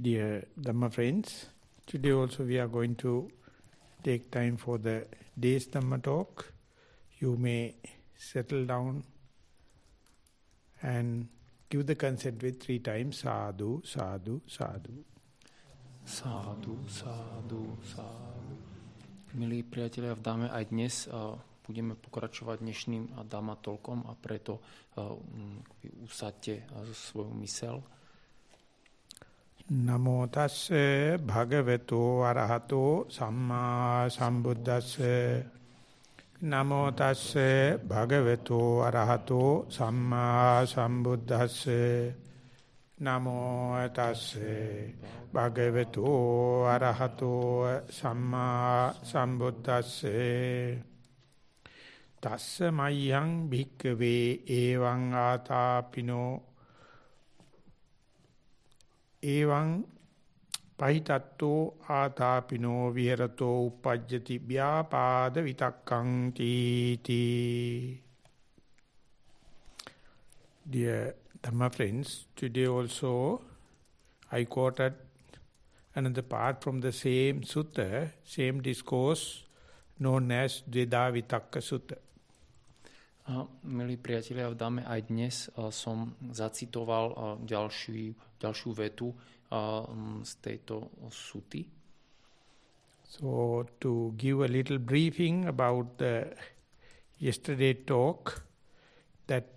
Dear Dhamma friends, today also we are going to take time for the day's Dhamma talk. You may settle down and give the consent with three times sadhu, sadhu, sadhu. Sádu, sádu, sádu. Milí priatelia, v dáme aj dnes budeme pokračovať dnešným dáma tolkom a preto uh, usadte uh, svoju mysel. නමෝ තස්සේ භගවතු අරහතෝ සම්මා සම්බුද්දස්සේ. නමෝ තස්සේ භගවතු අරහතෝ සම්මා සම්බුද්දස්සේ. නමෝ තස්සේ භගවතු අරහතෝ සම්මා සම්බුද්දස්සේ. තස්ස මයං භික්කවේ එවං ආතාපිනෝ ඒවං පහිතත්තෝ ආතාපිනෝ විහෙරතෝ උපජ්ජති ව්‍යාපාද විතක්කං තීති Dear Dhamma friends, today also I quoted another part from the same sutta, same discourse known as Dveda Vitakka Sutta. Milí priatelia, v dáme aj dnes som zacitoval ďalšiu, ďalšiu vetu z tejto suty. So to give a little briefing about the yesterday talk, that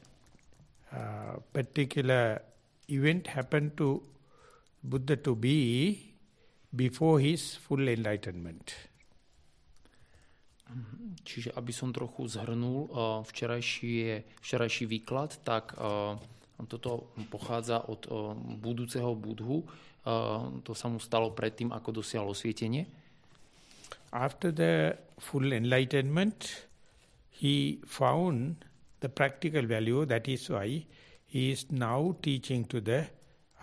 uh, particular event happened to Buddha to be before his full enlightenment. Čiže aby som trochu zhrnul uh, včerajší, včerajší výklad, tak uh, toto pochádza od uh, budúceho budhu. To sa mu stalo predtým, ako dosiahol osvietenie. After the full enlightenment, he found the practical value. That is why he is now teaching to the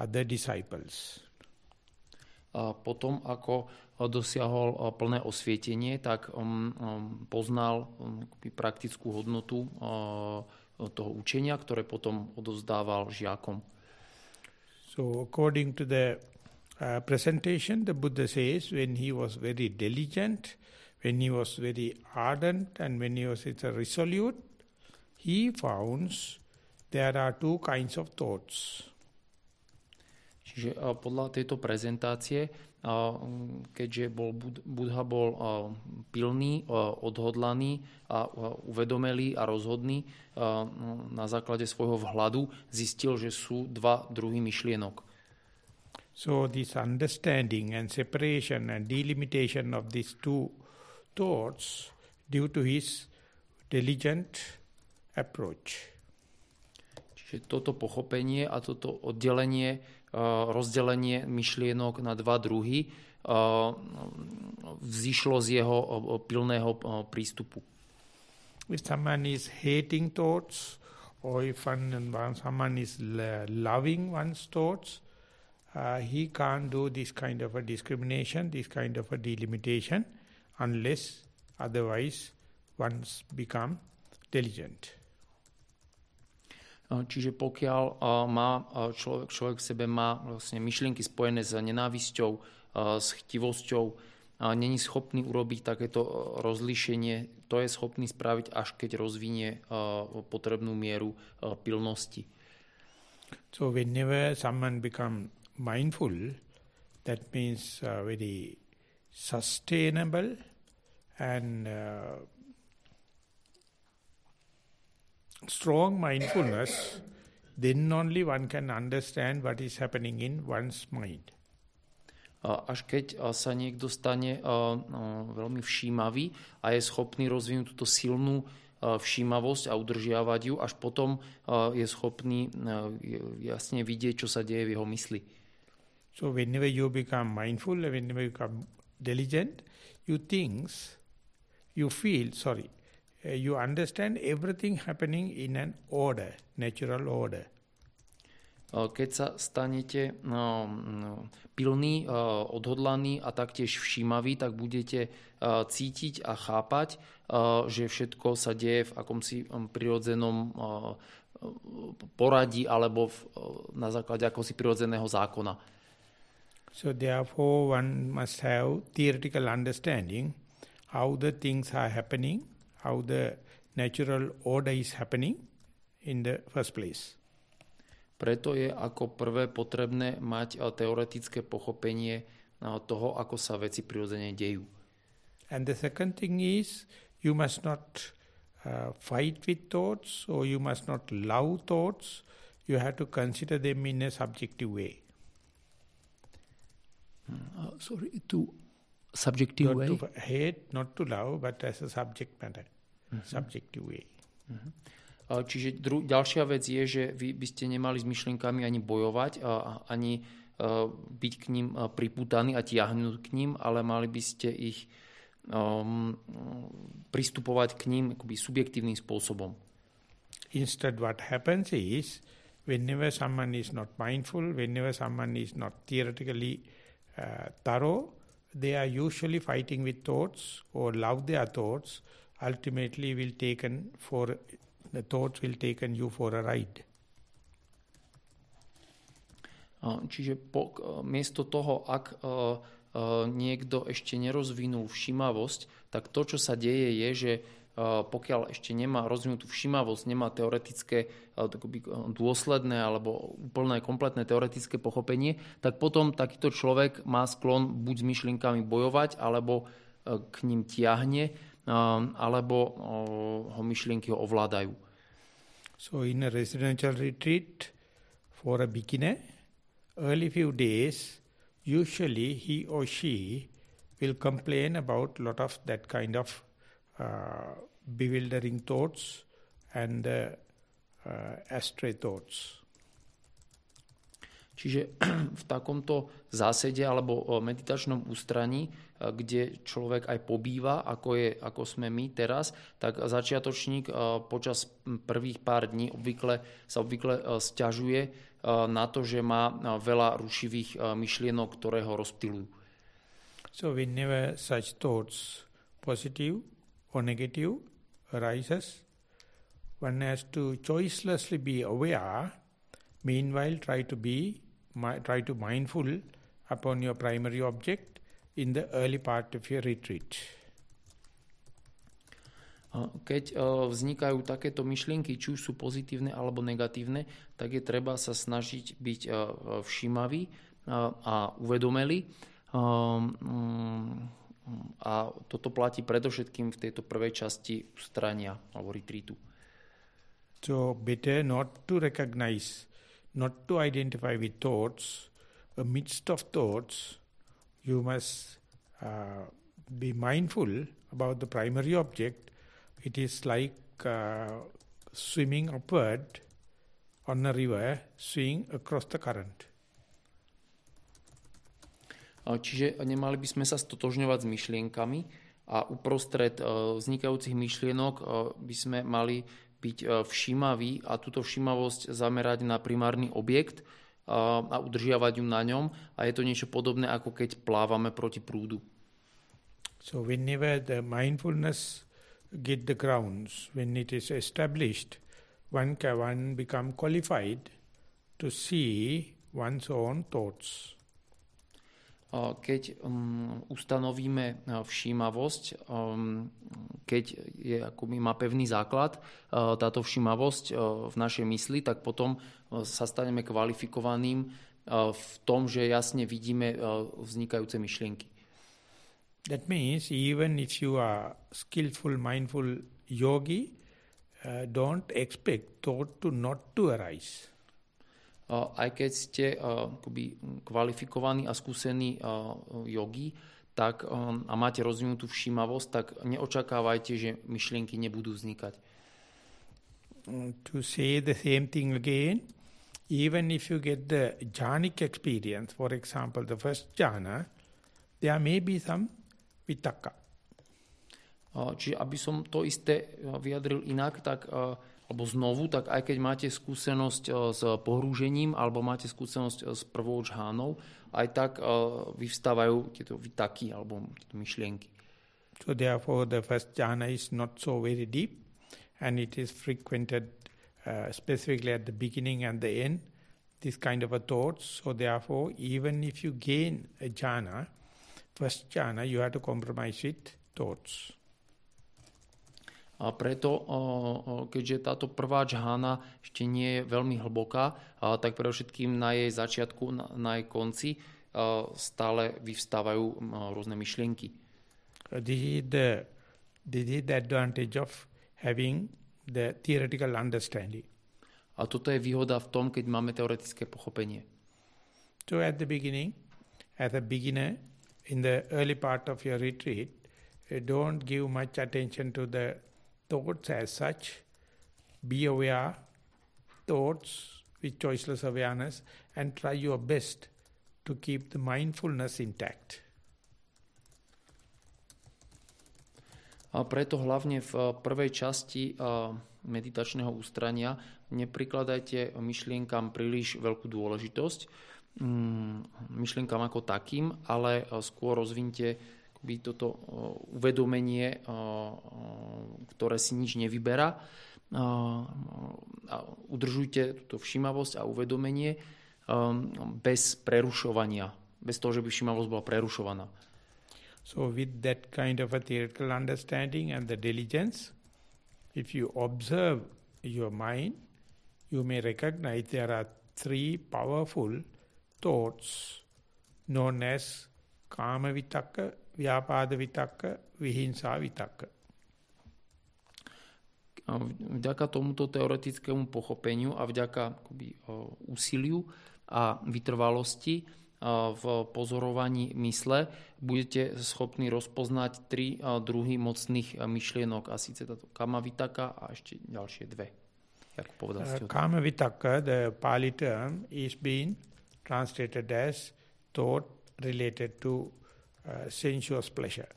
other disciples. A potom, ako dosiahol eh, plné osvietenie, tak um, um, poznal um, praktickú hodnotu uh, toho učenia, ktoré potom odozdával žiakom. So according to the uh, presentation, the Buddha says when he was very diligent, when he was very ardent and when he was resolute, he found there are two kinds of thoughts. Čiže podľa tejto prezentácie keďže bol Budha bol pilný, odhodlaný a uvedomelý a rozhodný na základe svojho vhľadu zistil, že sú dva druhy myšlienok. So this understanding and separation and delimitation of these two thoughts due to his diligent approach. Čiže toto pochopenie a toto oddelenie rozdelenie myšlienok na dva druhy eh, vzýšlo z jeho eh, pilného prístupu. If someone is hating thoughts or if someone is loving one's thoughts, uh, he can't do this kind of a discrimination, this kind of a delimitation unless otherwise one's become diligent. Čiže pokiaľ má človek, človek v sebe má vlastne myšlienky spojené s nenávisťou, s chtivosťou, není schopný urobiť takéto rozlíšenie, to je schopný spraviť, až keď rozvinie potrebnú mieru pilnosti. So whenever someone become mindful, that means uh, very sustainable and uh, strong mindfulness, then only one can understand what is happening in one's mind. Až keď sa niekto stane veľmi všímavý a je schopný rozvinúť túto silnú všímavosť a udržiavať ju, až potom je schopný jasne vidieť, čo sa deje v jeho mysli. So whenever you become mindful, whenever you become diligent, you think, you feel, sorry, Uh, you understand everything happening in an order, natural order. Uh, keď sa stanete no, no, pilný, uh, odhodlaný a taktiež všímavý, tak budete cítiť a chápať, že všetko sa deje v akomsi um, prirodzenom poradí alebo na základe akosi prirodzeného zákona. So therefore one must have theoretical understanding how the things are happening, how the natural order is happening in the first place. Preto je ako prvé potrebné mať teoretické pochopenie toho, ako sa veci prirodzene dejú. And the second thing is, you must not uh, fight with thoughts or you must not love thoughts. You have to consider them in a subjective way. Uh, sorry, to subjective not way? to hate, not to love, but as a subject matter, mm-hmm. subjective way. Mm-hmm. Čiže dru- ďalšia vec je, že vy by ste nemali s myšlienkami ani bojovať, ani byť k ním priputaní a tiahnuť k ním, ale mali by ste ich um, pristupovať k ním akoby subjektívnym spôsobom. Instead what happens is, whenever someone is not mindful, whenever someone is not theoretically uh, thorough, they are usually fighting with thoughts or love their thoughts, ultimately will taken for the thoughts will taken you for a ride. Čiže po, miesto toho, ak niekto ešte nerozvinul všimavosť, tak to, čo sa deje, je, že pokiaľ ešte nemá rozvinutú všimavosť, nemá teoretické dôsledné alebo úplné, kompletné teoretické pochopenie, tak potom takýto človek má sklon buď s myšlienkami bojovať, alebo k ním tiahne, alebo ho myšlienky ho ovládajú. So in a residential retreat for a beginner, early few days, usually he or she will complain about lot of that kind of uh, bewildering thoughts and uh, uh, astray thoughts. Čiže v takomto zásede alebo meditačnom ústraní, kde človek aj pobýva, ako, je, ako sme my teraz, tak začiatočník počas prvých pár dní obvykle, sa obvykle stiažuje na to, že má veľa rušivých myšlienok, ktoré ho rozptilujú. So whenever such thoughts, positive or negative, arises, one has to choicelessly be aware, meanwhile try to be try to mindful upon your primary object in the early part of your retreat. Keď vznikajú takéto myšlienky, či sú pozitívne alebo negatívne, tak je treba sa snažiť byť všímavý a uvedomeli. A toto platí predovšetkým v tejto prvej časti alebo retreatu. So better not to recognize not to identify with thoughts, amidst of thoughts, you must uh, be mindful about the primary object. It is like uh, swimming upward on a river, swimming across the current. Čiže nemali by sme sa stotožňovať s myšlienkami a uprostred vznikajúcich myšlienok by sme mali byť e, všímavý a túto všímavosť zamerať na primárny objekt a udržiavať ju na ňom a je to niečo podobné ako keď plávame proti prúdu. So whenever the mindfulness get the grounds, when it is established, one can one become qualified to see one's own thoughts keď um, ustanovíme všímavosť, um, keď je, akoby má pevný základ uh, táto všímavosť uh, v našej mysli, tak potom uh, sa staneme kvalifikovaným v tom, že jasne vidíme vznikajúce myšlienky. That means even if you are skillful, mindful yogi, uh, don't expect thought to not to arise aj keď ste akoby kvalifikovaní a skúsení jogi, tak, a máte rozvinutú všímavosť, tak neočakávajte, že myšlienky nebudú vznikať. To say the same thing again, even if you get the jhanic experience, for example, the first jhana, there may be some vitaka. Čiže aby som to isté vyjadril inak, tak alebo znovu, tak aj keď máte skúsenosť eh, s pohrúžením alebo máte skúsenosť eh, s prvou žhánou, aj tak eh, vyvstávajú tieto vytaky alebo tieto myšlienky. So therefore the first jhana is not so very deep and it is frequented uh, specifically at the beginning and the end this kind of a thought. So therefore, even if you gain a jhana, first jhana, you have to compromise with thoughts. A preto, keďže táto prvá džhána ešte nie je veľmi hlboká, tak pre všetkým na jej začiatku, na jej konci stále vyvstávajú rôzne myšlienky. This is the, this is the advantage of having the theoretical understanding. A toto je výhoda v tom, keď máme teoretické pochopenie. So at the beginning, as a beginner, in the early part of your retreat, don't give much attention to the thoughts as such, be aware, thoughts with choiceless awareness, and try your best to keep the mindfulness intact. A preto hlavne v eh, prvej časti eh, meditačného ústrania neprikladajte myšlienkam príliš veľkú dôležitosť, mm, myšlienkam ako takým, ale eh, skôr rozvinte by toto uvedomenie, ktoré si nič nevyberá. Udržujte túto všimavosť a uvedomenie bez prerušovania, bez toho, že by všimavosť bola prerušovaná. So with that kind of a theoretical understanding and the diligence, if you observe your mind, you may recognize there are three powerful thoughts known as kama vitaka, vyapada vitaka, vihinsa vitaka. Vďaka tomuto teoretickému pochopeniu a vďaka akoby, úsiliu a vytrvalosti v pozorovaní mysle budete schopní rozpoznať tri druhy mocných myšlienok a síce táto kama vitaka a ešte ďalšie dve. Jak povedal uh, kama vitaka, the Pali term, is being translated as thought related to Uh, sensuous pleasure.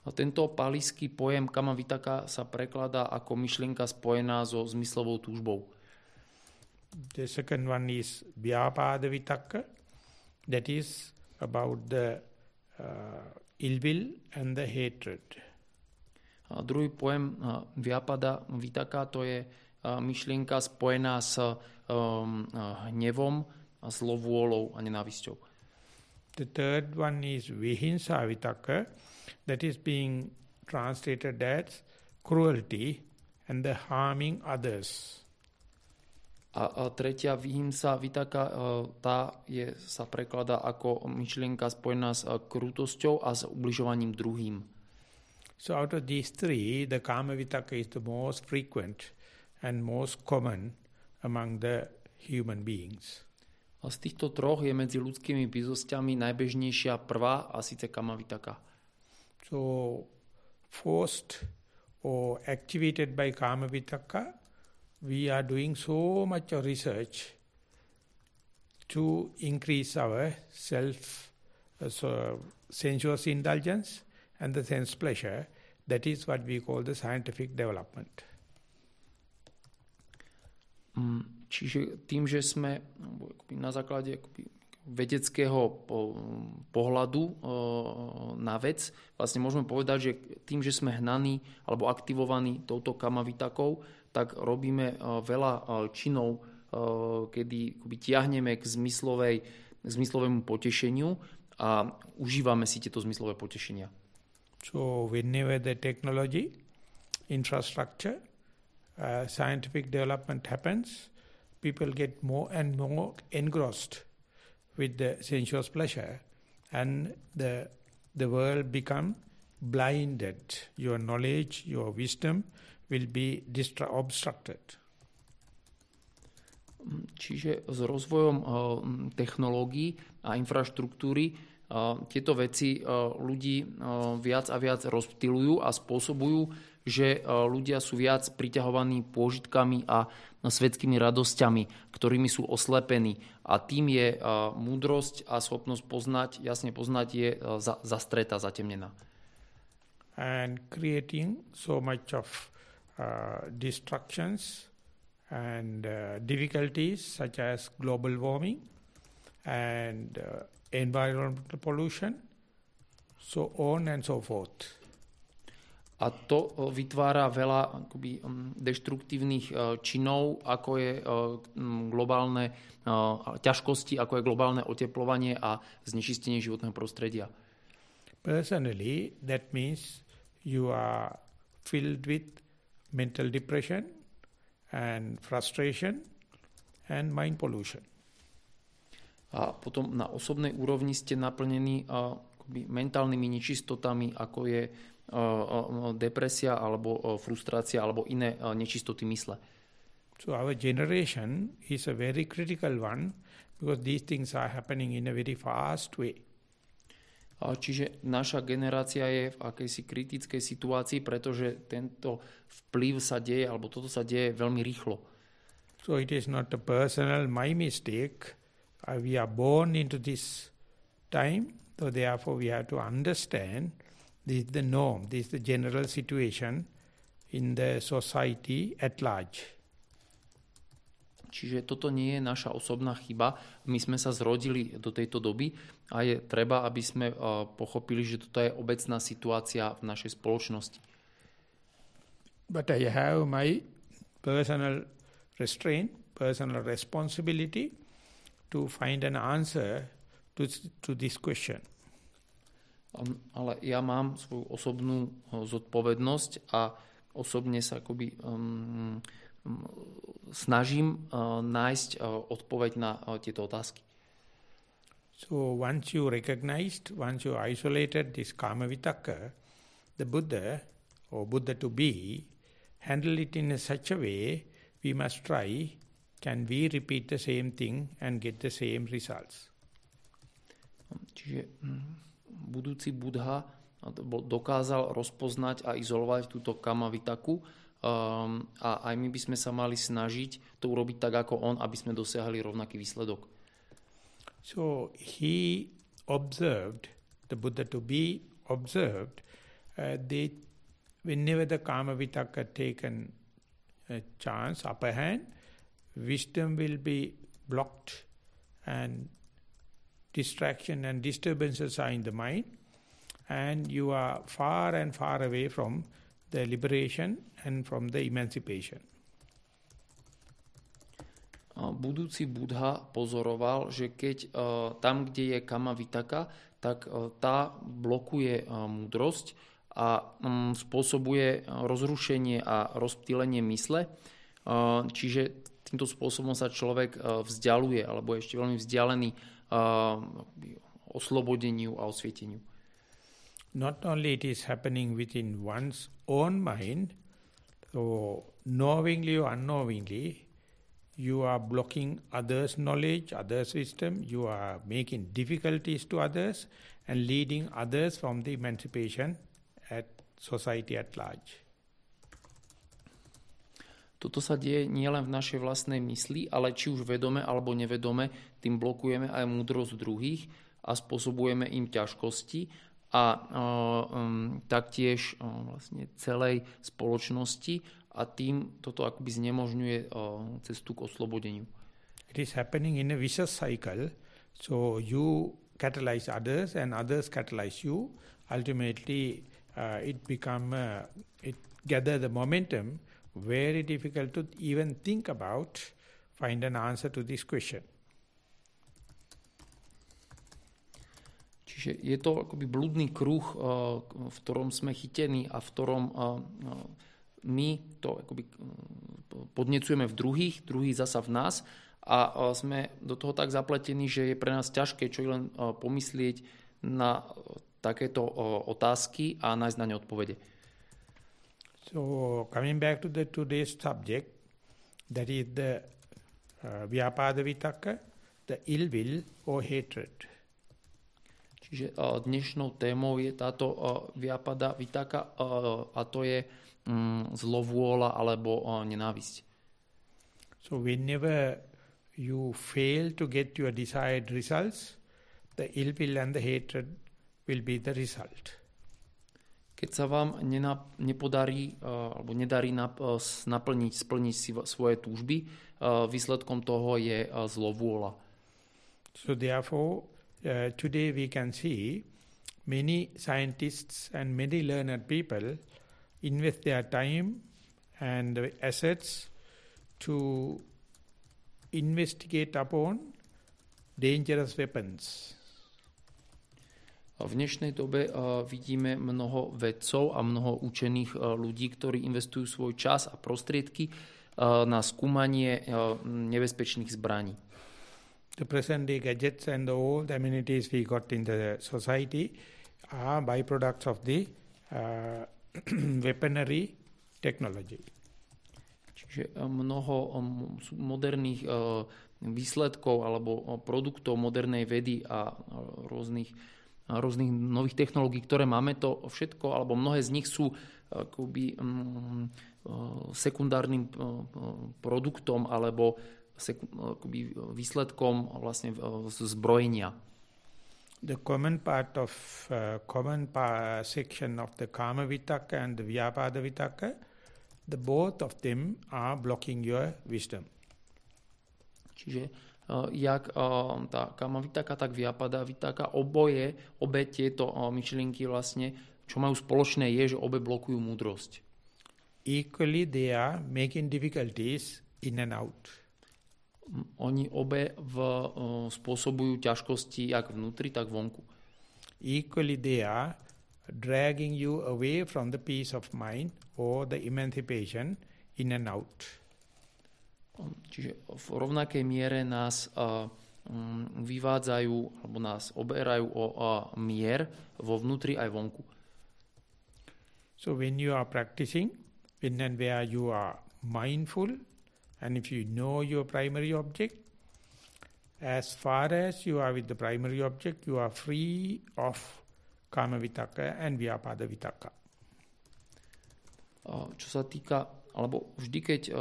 A tento paliský pojem kama vitaka sa prekladá ako myšlienka spojená so zmyslovou túžbou. The second one is vyapada vitaka, that is about the uh, ill will and the hatred. A druhý pojem uh, vyapada vitaka to je uh, myšlienka spojená s um, uh, hnevom, zlovôľou a nenávisťou. The third one is vihinsa vitaka, that is being translated as cruelty and the harming others. A, a tretia vihimsa vitaka, tá je, sa prekladá ako myšlienka spojená s krutosťou a s ubližovaním druhým. So out of these three, the kama vitaka is the most frequent and most common among the human beings. A z týchto troch je medzi ľudskými bytostiami najbežnejšia prvá a síce kamavitaka. So forced or activated by kamavitaka, we are doing so much research to increase our self uh, so sensuous indulgence and the sense pleasure. That is what we call the scientific development. Mm. Čiže tým, že sme na základe vedeckého pohľadu na vec, vlastne môžeme povedať, že tým, že sme hnaní alebo aktivovaní touto kamavitakou, tak robíme veľa činov, kedy tiahneme k, zmyslovej, k zmyslovému potešeniu a užívame si tieto zmyslové potešenia. So whenever the technology, infrastructure, uh, scientific development happens, people get more and more engrossed with the sensuous pleasure and the, the world become blinded. Your knowledge, your wisdom will be obstructed. Čiže s rozvojom uh, technológií a infraštruktúry uh, tieto veci uh, ľudí viac a viac rozptilujú a spôsobujú, že ľudia sú viac priťahovaní pôžitkami a svetskými radosťami, ktorými sú oslepení. A tým je múdrosť a schopnosť poznať, jasne poznať je zastretá, zatemnená. And creating so much of uh, distractions and uh, difficulties such as global warming and uh, environmental pollution, so on and so forth. A to vytvára veľa akoby, deštruktívnych činov, ako je globálne ťažkosti, ako je globálne oteplovanie a znečistenie životného prostredia. Personally, that means you are filled with mental depression and frustration and mind pollution. A potom na osobnej úrovni ste naplnení akoby mentálnymi nečistotami, ako je depresia alebo frustrácia alebo iné nečistoty mysle. So our generation is a very critical one because these things are happening in a very fast way. Čiže naša generácia je v akejsi kritickej situácii, pretože tento vplyv sa deje, alebo toto sa deje veľmi rýchlo. So it is not a personal my mistake. Uh, we are born into this time, so therefore we have to understand this is the norm, this is the general situation in the society at large. Čiže toto nie je naša osobná chyba. My sme sa zrodili do tejto doby a je treba, aby sme eh, pochopili, že toto je obecná situácia v našej spoločnosti. But I have my personal restraint, personal responsibility to find an answer to, to this question. Ale ja mám svoju osobnú zodpovednosť a osobne sa akoby um, snažím nájsť odpoveď na tieto otázky. So once you recognized, once you isolated this kama vitaka, the Buddha or Buddha to be, handle it in a such a way, we must try, can we repeat the same thing and get the same results. Čiže hm, budúci Buddha dokázal rozpoznať a izolovať túto kama vitaku, Um, a aj my by sme sa mali snažiť to urobiť tak ako on, aby sme dosiahli rovnaký výsledok. So he observed, the Buddha to be observed, uh, they, whenever the Kama Vitaka taken a chance, upper hand, wisdom will be blocked and distraction and disturbances are in the mind and you are far and far away from the liberation and from the emancipation. Budúci Buddha pozoroval, že keď uh, tam, kde je kama vitaka, tak uh, tá blokuje uh, múdrosť a um, spôsobuje rozrušenie a rozptýlenie mysle. Čiže týmto spôsobom sa človek vzdialuje, alebo je ešte veľmi vzdialený Um, oslobodeniu a osvieteniu. Not only it is happening within one's own mind, so knowingly or unknowingly, you are blocking others' knowledge, others' wisdom, you are making difficulties to others and leading others from the emancipation at society at large. Toto sa deje nielen v našej vlastnej mysli, ale či už vedome alebo nevedome, tým blokujeme aj múdrosť druhých a spôsobujeme im ťažkosti a um, taktiež um, vlastne celej spoločnosti a tým toto akoby znemožňuje uh, cestu k oslobodeniu. It is happening in a vicious cycle. So you catalyze others and others catalyze you. Ultimately, uh, it become uh, it gather the momentum. Very difficult to even think about find an answer to this question. Čiže je to akoby blúdny kruh, eh, v ktorom sme chytení a v ktorom eh, my to akoby eh, podnecujeme v druhých, druhý zasa v nás a sme do toho tak zapletení, že je pre nás ťažké čo len pomyslieť na takéto otázky a nájsť na ne odpovede. So coming back to the today's subject, that is the uh, Vyapada Vitaka, the ill will or hatred. Čiže dnešnou témou je táto vyapada vitaka a to je mm, zlovôľa alebo nenávisť. So whenever you fail to get your desired results, the ill will and the hatred will be the result. Keď sa vám nepodarí alebo nedarí naplniť, splniť si svoje túžby, výsledkom toho je zlovôľa. So therefore, uh, today we can see many scientists and many learned people invest their time and assets to investigate upon dangerous weapons. V dnešnej dobe uh, vidíme mnoho vedcov a mnoho učených uh, ľudí, ktorí investujú svoj čas a prostriedky uh, na skúmanie nebezpečných zbraní. The present day gadgets and all the amenities we got in the society are byproducts of the uh, weaponry technology. Čiže mnoho moderných výsledkov alebo produktov modernej vedy a rôznych rôznych nových technológií, ktoré máme, to všetko, alebo mnohé z nich sú akoby um, sekundárnym produktom alebo akoby výsledkom vlastne zbrojenia. The common part of uh, common part, section of the Kama Vitaka and the Vyapada Vitaka, the both of them are blocking your wisdom. Čiže Eh, jak eh, tá kama vitaka, tak vyapada vitaka. Oboje, obe tieto eh, myšlienky vlastne, čo majú spoločné je, že obe blokujú múdrosť. Equally they are making difficulties in and out. Oni obe v, spôsobujú ťažkosti jak vnútri, tak vonku. Equally they are dragging you away from the peace of mind or the emancipation in and out. Čiže v rovnakej miere nás mm, vyvádzajú alebo nás oberajú o mier vo vnútri aj vonku. So when you are practicing, when and where you are mindful, and if you know your primary object, as far as you are with the primary object, you are free of kama vitaka and vyapada vitaka. Čo sa týka alebo vždy, keď uh,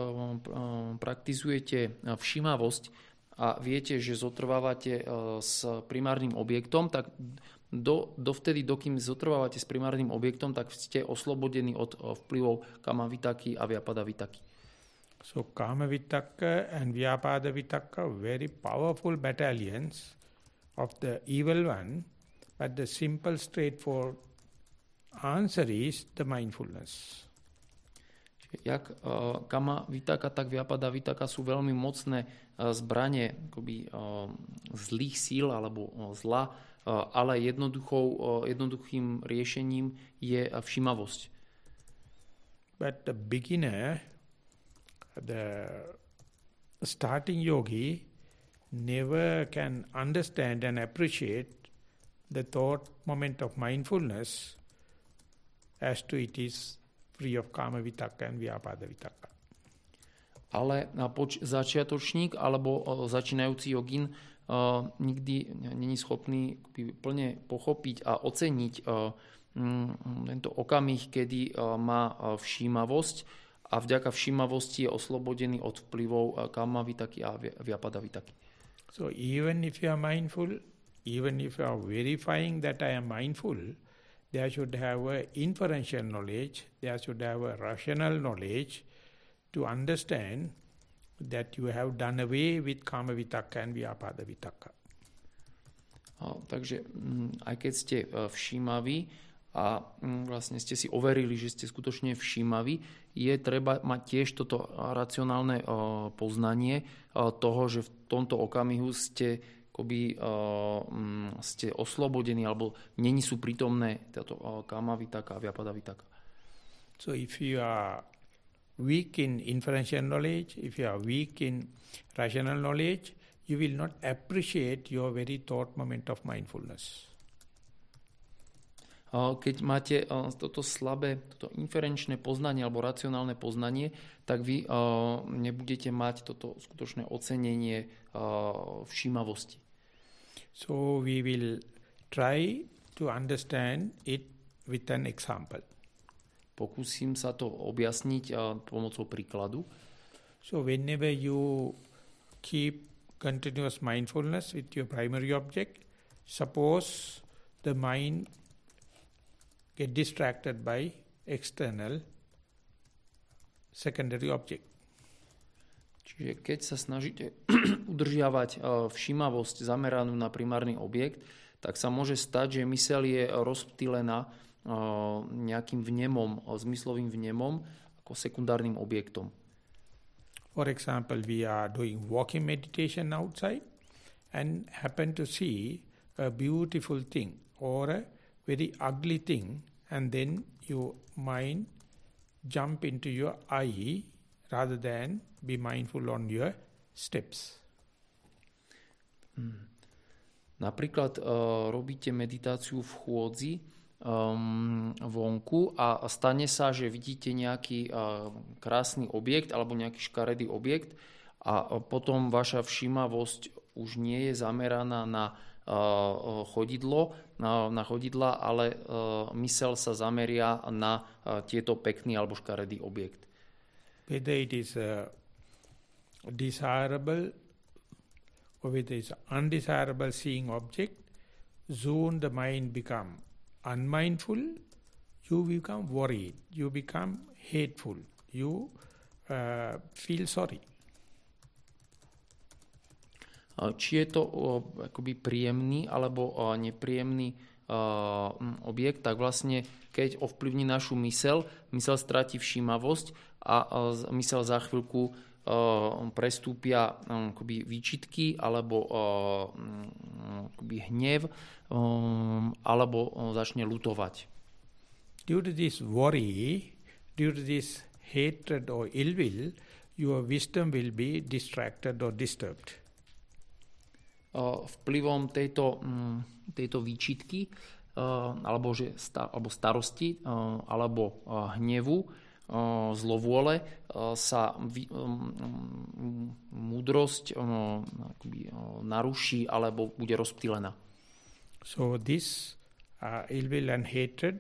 praktizujete všímavosť a viete, že zotrvávate s primárnym objektom, tak do, dovtedy, dokým zotrvávate s primárnym objektom, tak ste oslobodení od vplyvov kama vitaky a vyapada vitaky. So kama vitaka and vyapada vitaka very powerful battalions of the evil one, but the simple straightforward answer is the mindfulness jak uh, kama vitaka, tak vyapada vitaka sú veľmi mocné uh, zbranie akoby, uh, zlých síl alebo zla, ale jednoduchým riešením je všimavosť. But the beginner, the starting yogi, never can understand and appreciate the thought moment of mindfulness as to it is free of kama vitaka and vyapada vitaka. Ale poč- začiatočník alebo začínajúci jogin uh, nikdy není schopný plne pochopiť a oceniť uh, tento okamih, kedy uh, má všímavosť a vďaka všímavosti je oslobodený od vplyvov kama vitaky a vyapada vitaky. So even if you are mindful, even if you are verifying that I am mindful, there should have a inferential knowledge, there should have a rational knowledge to understand that you have done away with kama vitaka and vyapada vitaka. takže m, aj keď ste uh, všímaví a m, vlastne ste si overili, že ste skutočne všímaví, je treba mať tiež toto racionálne uh, poznanie uh, toho, že v tomto okamihu ste akoby uh, ste oslobodení alebo není sú prítomné táto uh, kama vitaka a vyapada vitaka. So if you are weak in inferential knowledge, if you are weak in rational knowledge, you will not appreciate your very thought moment of mindfulness. Keď máte toto slabé, toto inferenčné poznanie alebo racionálne poznanie, tak vy nebudete mať toto skutočné ocenenie všímavosti. So we will try to understand it with an example. Pokúsim sa to objasniť pomocou príkladu. So whenever you keep continuous mindfulness with your primary object, suppose the mind get distracted by external secondary object. Čiže keď sa snažíte udržiavať e, všímavosť zameranú na primárny objekt, tak sa môže stať, že mysel je rozptýlená nejakým vnemom, zmyslovým vnemom ako sekundárnym objektom. For example, we are doing walking meditation outside and happen to see a beautiful thing or a very ugly thing and then your mind jump into your eye rather than be mindful on your steps. Hmm. Napríklad uh, robíte meditáciu v chôdzi um, vonku a stane sa, že vidíte nejaký uh, krásny objekt alebo nejaký škaredý objekt a potom vaša všímavosť už nie je zameraná na uh, chodidlo, na, na chodidla, ale uh, mysel sa zameria na uh, tieto pekný alebo škaredý objekt. Whether it is a desirable or whether it is undesirable seeing object, soon the mind become unmindful, you become worried, you become hateful, you uh, feel sorry. Či je to akoby príjemný alebo nepríjemný objekt, tak vlastne keď ovplyvní našu mysel, mysel stratí všímavosť a mysel za chvíľku prestúpia akoby výčitky alebo akoby hnev alebo začne lutovať. Due to this worry, due to this hatred or ill will, your wisdom will be distracted or disturbed vplyvom tejto, mm, tejto výčitky alebo, že alebo starosti alebo hnevu zlovôle sa múdrosť naruší alebo bude rozptýlená. So this uh, ill will and hatred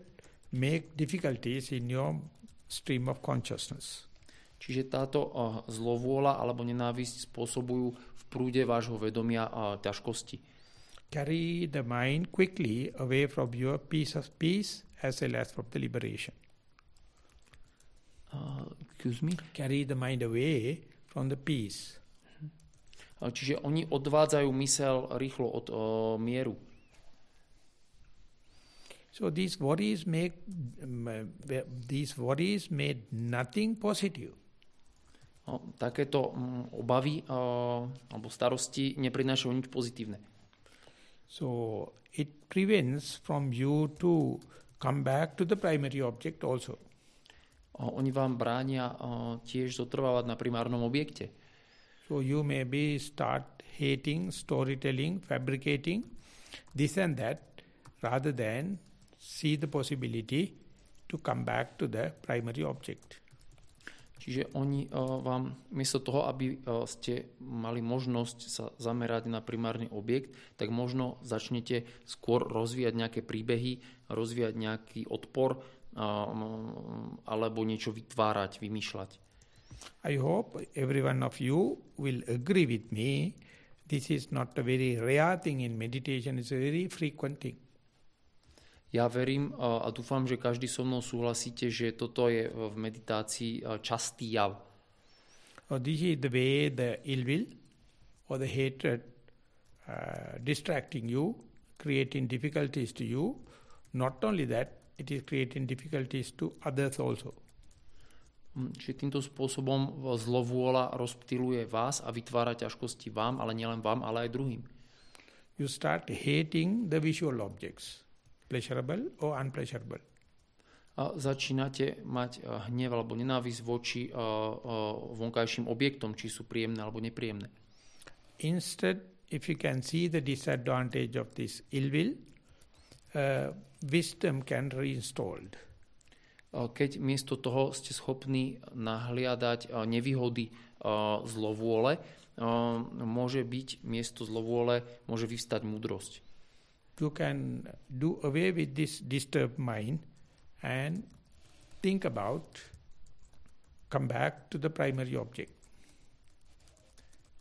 make difficulties in your stream of consciousness. Čiže táto uh, zlovôľa alebo nenávisť spôsobujú prúde vášho vedomia a ťažkosti. Carry the mind quickly away from your peace of peace as well as from the liberation. Uh, excuse me? Carry the mind away from the peace. Čiže oni odvádzajú mysel rýchlo od uh, mieru. So these worries make um, these worries made nothing positive. No, takéto mm, obavy alebo starosti neprinášajú nič pozitívne. So it prevents from you to come back to the primary object also. Oni vám bránia tiež zotrvávať na primárnom objekte. So you maybe start hating, storytelling, fabricating, this and that, rather than see the possibility to come back to the primary object. Čiže oni uh, vám, miesto toho, aby uh, ste mali možnosť sa zamerať na primárny objekt, tak možno začnete skôr rozvíjať nejaké príbehy, rozvíjať nejaký odpor alebo niečo vytvárať, vymýšľať. I hope every one of you will agree with me. This is not a very rare thing in meditation, it's a very frequent thing. Ja verím a dúfam, že každý so mnou súhlasíte, že toto je v meditácii častý jav. Oh, this is the way the ill will or the hatred uh, distracting you, creating difficulties to you. Not only that, it is creating difficulties to others also. Hm, čiže týmto spôsobom zlovôľa rozptýluje vás a vytvára ťažkosti vám, ale nielen vám, ale aj druhým. You start hating the visual objects pleasurable or unpleasurable. A začínate mať eh, hnev alebo nenávisť voči uh, uh, vonkajším objektom, či sú príjemné alebo nepríjemné. Instead, if you can see the disadvantage of this ill will, wisdom can reinstalled. Keď miesto toho ste schopní nahliadať nevýhody zlovôle, môže byť miesto zlovôle, môže vyvstať múdrosť you can do away with this disturbed mind and think about, come back to the primary object.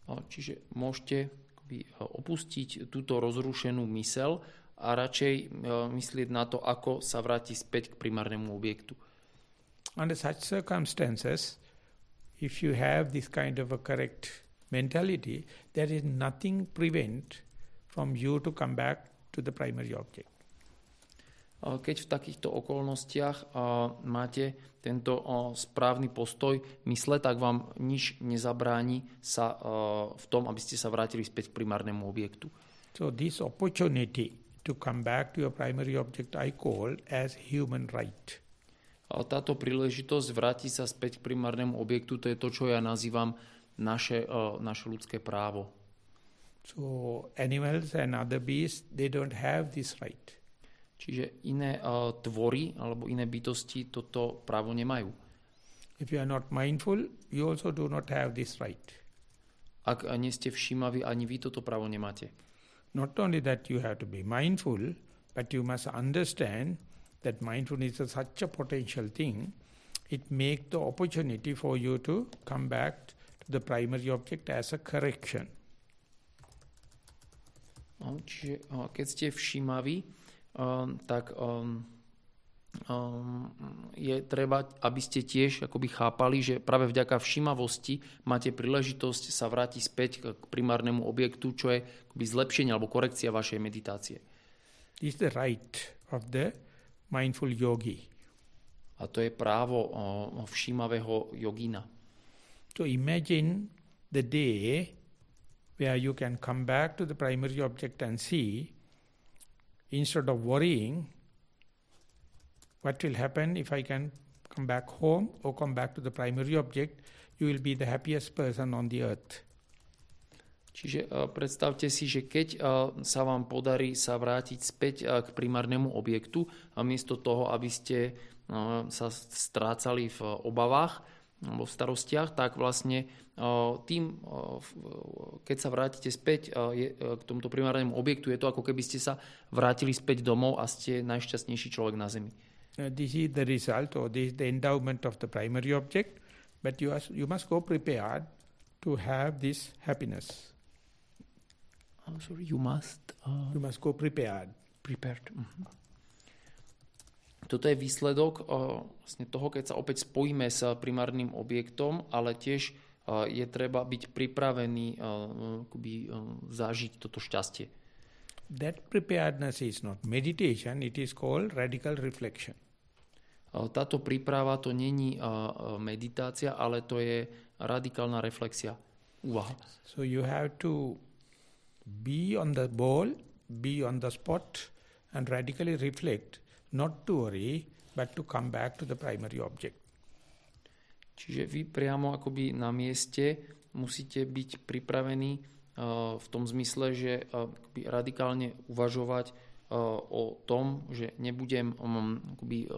Čiže môžete opustiť túto rozrušenú mysel a radšej e, myslieť na to, ako sa vráti späť k primárnemu objektu. Under such circumstances, if you have this kind of a correct mentality, there is nothing prevent from you to come back to the primary object. keď v takýchto okolnostiach máte tento správny postoj mysle, tak vám nič nezabráni sa v tom, aby ste sa vrátili späť k primárnemu objektu. So this opportunity to come back to your primary object I call as human right. Táto príležitosť vrátiť sa späť k primárnemu objektu, to je to, čo ja nazývam naše, naše ľudské právo. So animals and other beasts, they don't have this right. Čiže iné uh, tvory alebo iné bytosti toto právo nemajú. If you are not mindful, you also do not have this right. Ak nie ste všímaví, ani vy toto právo nemáte. Not only that you have to be mindful, but you must understand that mindfulness is such a potential thing. It makes the opportunity for you to come back to the primary object as a correction. No, čiže keď ste všímaví, um, tak um, je treba, aby ste tiež akoby chápali, že práve vďaka všímavosti máte príležitosť sa vrátiť späť k primárnemu objektu, čo je akoby zlepšenie alebo korekcia vašej meditácie. This is the right of the mindful yogi. A to je právo všímavého jogína. To imagine the day where you can come back to the primary object and see instead of worrying what will happen if I can come back home or come back to the primary object, you will be the happiest person on the earth. Čiže uh, predstavte si, že keď uh, sa vám podarí sa vrátiť späť uh, k primárnemu objektu a miesto toho, aby ste sa strácali v obavách alebo v starostiach, tak vlastne tým, keď sa vrátite späť k tomuto primárnemu objektu, je to ako keby ste sa vrátili späť domov a ste najšťastnejší človek na Zemi. Uh, this is the result or this is the endowment of the primary object, but you, are, you must go prepared to have this happiness. I'm sorry, you must... Uh, you must go prepared. Prepared. Mm-hmm. Toto je výsledok uh, vlastne toho, keď sa opäť spojíme s primárnym objektom, ale tiež je treba byť pripravený akoby, zažiť toto šťastie. That preparedness is not meditation, it is called radical reflection. Táto príprava to není meditácia, ale to je radikálna reflexia, úvaha. So you have to be on the ball, be on the spot and radically reflect, not to worry, but to come back to the primary object. Čiže vy priamo akoby na mieste musíte byť pripravení uh, v tom zmysle, že uh, radikálne uvažovať uh, o tom, že nebudem um, akoby,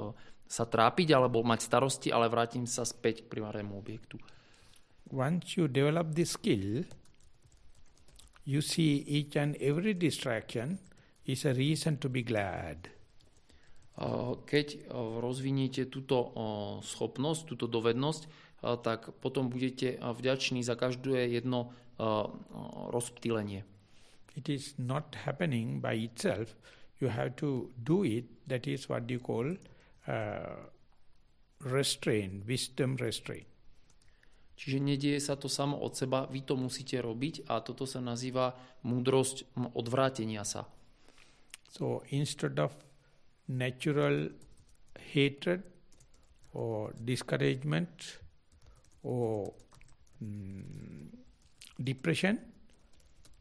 sa trápiť alebo mať starosti, ale vrátim sa späť k primárnemu objektu. Once you develop this skill, you see each and every distraction is a reason to be glad. Keď rozviniete túto schopnosť, túto dovednosť, tak potom budete vďační za každé jedno rozptýlenie. It is not happening by itself. You have to do it. That is what you call restraint, wisdom restraint. Čiže nedieje sa to samo od seba, vy to musíte robiť a toto sa nazýva múdrosť odvrátenia sa. So instead of natural hatred or discouragement or mm, depression,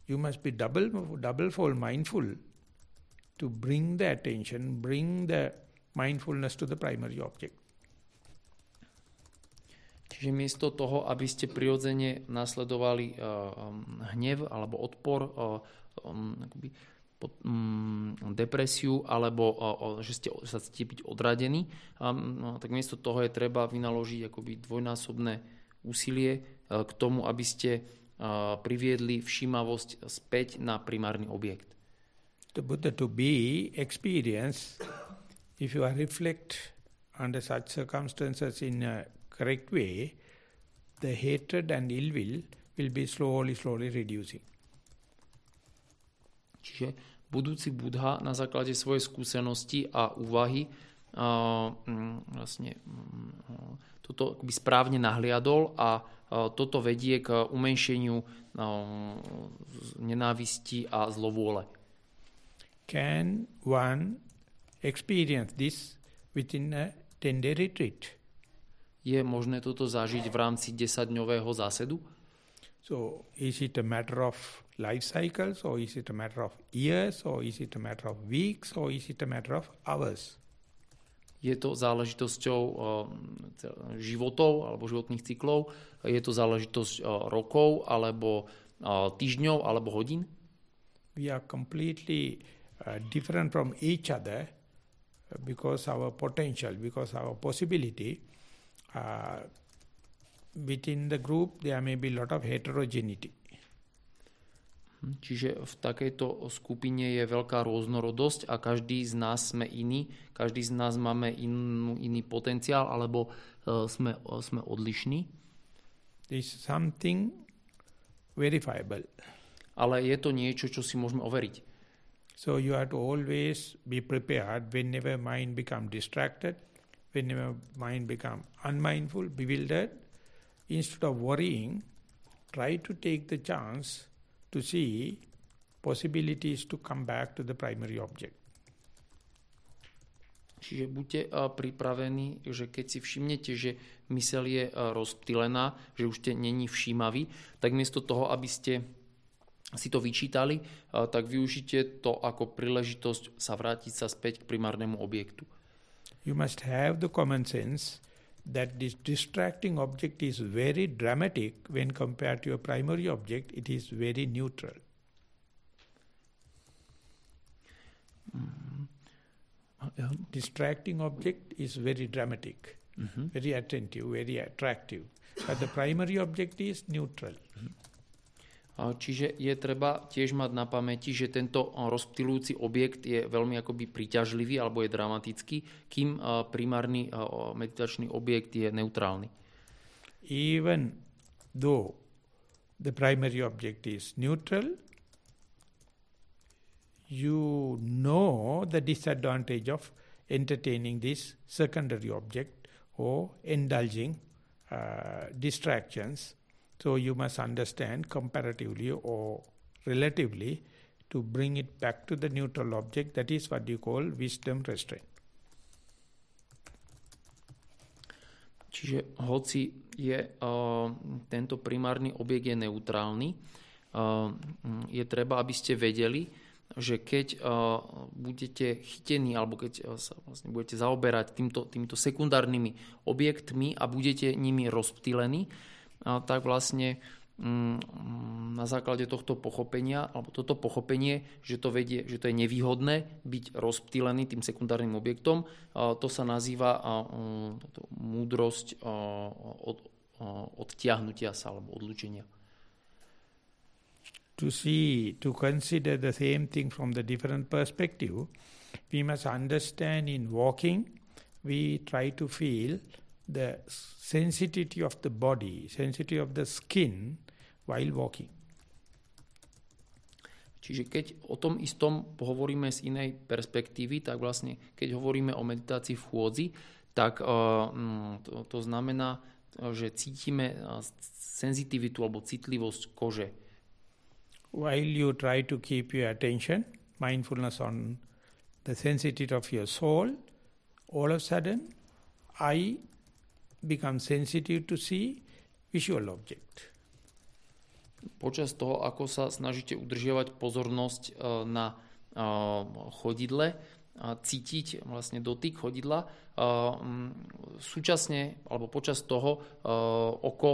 you must be double, double fold mindful to bring the attention, bring the mindfulness to the primary object. Čiže miesto toho, aby ste prirodzene nasledovali uh, hnev alebo odpor, uh, um, akoby, Mm, depresiu alebo že ste, sa cítite byť odradení, no, tak miesto toho je treba vynaložiť akoby dvojnásobné úsilie e, k tomu, aby ste e, priviedli všímavosť späť na primárny objekt. The Buddha to be experience, if you reflect under such circumstances in a correct way, the hatred and ill will will be slowly, slowly reducing. Čiže budúci Budha na základe svojej skúsenosti a úvahy mm, vlastne mm, toto by správne nahliadol a toto vedie k umenšeniu nenávisti a zlovôle. Can one experience this within a 10-day retreat. Je možné toto zažiť v rámci 10-dňového zásedu? So is it a matter of life cycles or is it a matter of years or is it a matter of weeks or is it a matter of hours? Je to záležitosťou uh, životov alebo životných cyklov? Je to záležitosť uh, rokov alebo uh, týždňov alebo hodín? We are completely uh, different from each other because our potential, because our possibility, uh, within the group there may be a lot of heterogeneity. Hm, čiže v takejto skupine je veľká rôznorodosť a každý z nás sme iný, každý z nás máme in, iný potenciál alebo uh, sme, uh, sme odlišní. Is something verifiable. Ale je to niečo, čo si môžeme overiť. So you have to always be prepared whenever mind become distracted, whenever mind become unmindful, bewildered, instead of worrying, try to take the chance to see possibilities to come back to the primary object. Čiže buďte uh, pripravení, že keď si všimnete, že mysel je uh, rozptýlená, že už ste není všímaví, tak miesto toho, aby ste si to vyčítali, uh, tak využite to ako príležitosť sa vrátiť sa späť k primárnemu objektu. You must have the common sense that this distracting object is very dramatic when compared to your primary object, it is very neutral. Mm. Yeah. Distracting object is very dramatic, mm -hmm. very attentive, very attractive. But the primary object is neutral. Mm -hmm. Čiže je treba tiež mať na pamäti, že tento rozptýlujúci objekt je veľmi akoby príťažlivý alebo je dramatický, kým primárny meditačný objekt je neutrálny. Even though the primary object is neutral, you know the disadvantage of entertaining this secondary object or indulging uh, distractions So you must understand comparatively or relatively to bring it back to the neutral object. That is what you call wisdom restraint. Čiže hoci je uh, tento primárny objekt je neutrálny, uh, je treba, aby ste vedeli, že keď uh, budete chytení alebo keď uh, sa vlastne budete zaoberať týmto, týmito sekundárnymi objektmi a budete nimi rozptýlení, tak vlastne mm, na základe tohto pochopenia, alebo toto pochopenie, že to, vedie, že to je nevýhodné byť rozptýlený tým sekundárnym objektom, to sa nazýva múdrosť od, odtiahnutia sa alebo odlučenia. To see, to consider the same thing from the different perspective, we must understand in walking, we try to feel the sensitivity of the body, sensitivity of the skin while walking. Čiže keď o tom istom pohovoríme z inej perspektívy, tak vlastne keď hovoríme o meditácii v chôdzi, tak uh, to, to znamená, že cítime senzitivitu alebo citlivosť kože. While you try to keep your attention, mindfulness on the sensitivity of your soul, all of a sudden, I become sensitive to see visual object. Počas toho, ako sa snažíte udržiavať pozornosť e, na e, chodidle, cítiť vlastne dotyk chodidla, e, súčasne alebo počas toho oko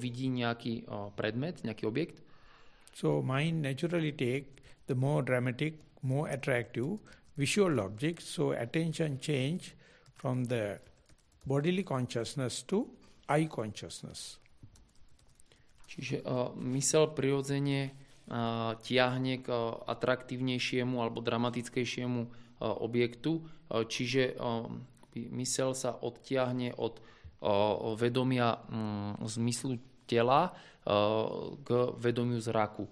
vidí nejaký predmet, nejaký objekt. So mind naturally take the more dramatic, more attractive visual object, so attention change from the bodily consciousness to eye consciousness. Čiže uh, mysel prirodzene uh, tiahne k uh, atraktívnejšiemu alebo dramatickejšiemu uh, objektu, uh, čiže uh, mysel sa odtiahne od uh, vedomia um, zmyslu tela uh, k vedomiu zraku.